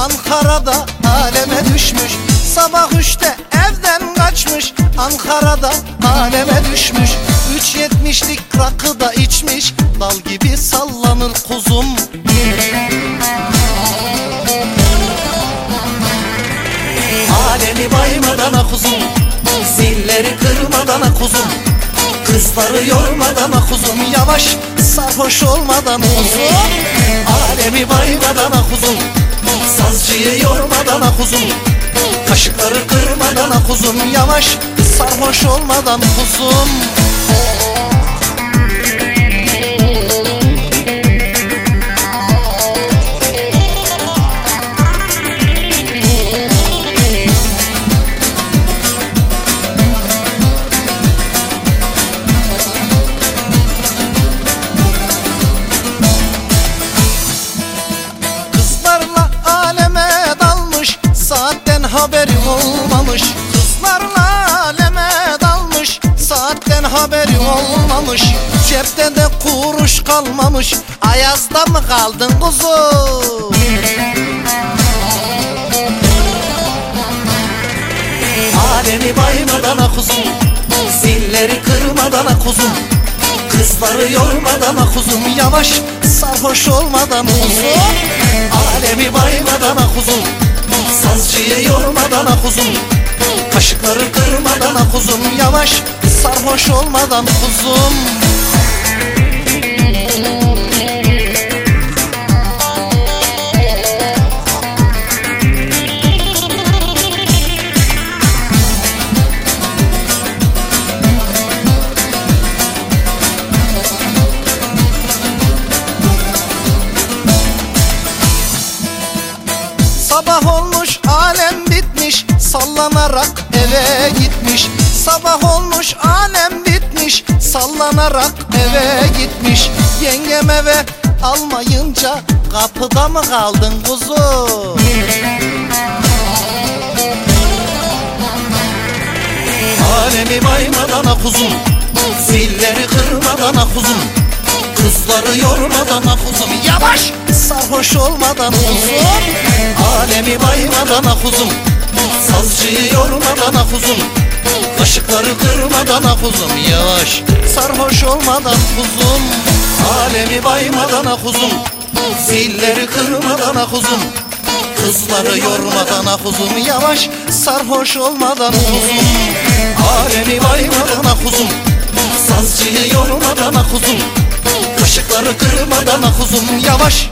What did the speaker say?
Ankara'da aleme düşmüş. Sabah üçte evden kaçmış. Ankara'da aleme düşmüş. Üç yetmişlik rakı da içmiş. Dal gibi sallanır kuzum. Alemi baymadan kuzum. Zilleri kırmadan kuzum. Kızları yormadan kuzum. Yavaş sarhoş olmadan kuzum. Alemi baymadan kuzum Sazcıyı yormadan a kuzum Kaşıkları kırmadan a kuzum Yavaş sarhoş olmadan kuzum haberi olmamış. Kızlarla aleme dalmış. Saatten haberi olmamış. Cepten de kuruş kalmamış. Ayazda mı kaldın kuzum? Alemi baymadan a kuzum. Zilleri kırmadan a kuzum. Kızları yormadan a kuzum. Yavaş sarhoş olmadan kuzum. Alemi baymadan a kuzum Sazcıyı yormadan a kuzum Kaşıkları kırmadan a kuzum Yavaş sarhoş olmadan kuzum. Sabah eve gitmiş. Sabah olmuş alem bitmiş. Sallanarak eve gitmiş. Yengem eve almayınca Kapıda mı kaldın kuzu? Alemi baymadan a kuzum. Zilleri kırmadan a kuzum Kızları yormadan a kuzum Yavaş! Sarhoş olmadan kuzum. Alemi baymadan a kuzum Sazcıyı yormadan a kuzum Kaşıkları kırmadan a kuzum Yavaş sarhoş olmadan kuzum Alemi baymadan a kuzum Zilleri kırmadan a kuzum Kızları yormadan a kuzum Yavaş sarhoş olmadan kuzum Alemi baymadan a kuzum Sazcıyı yormadan a kuzum Kaşıkları kırmadan a kuzum Yavaş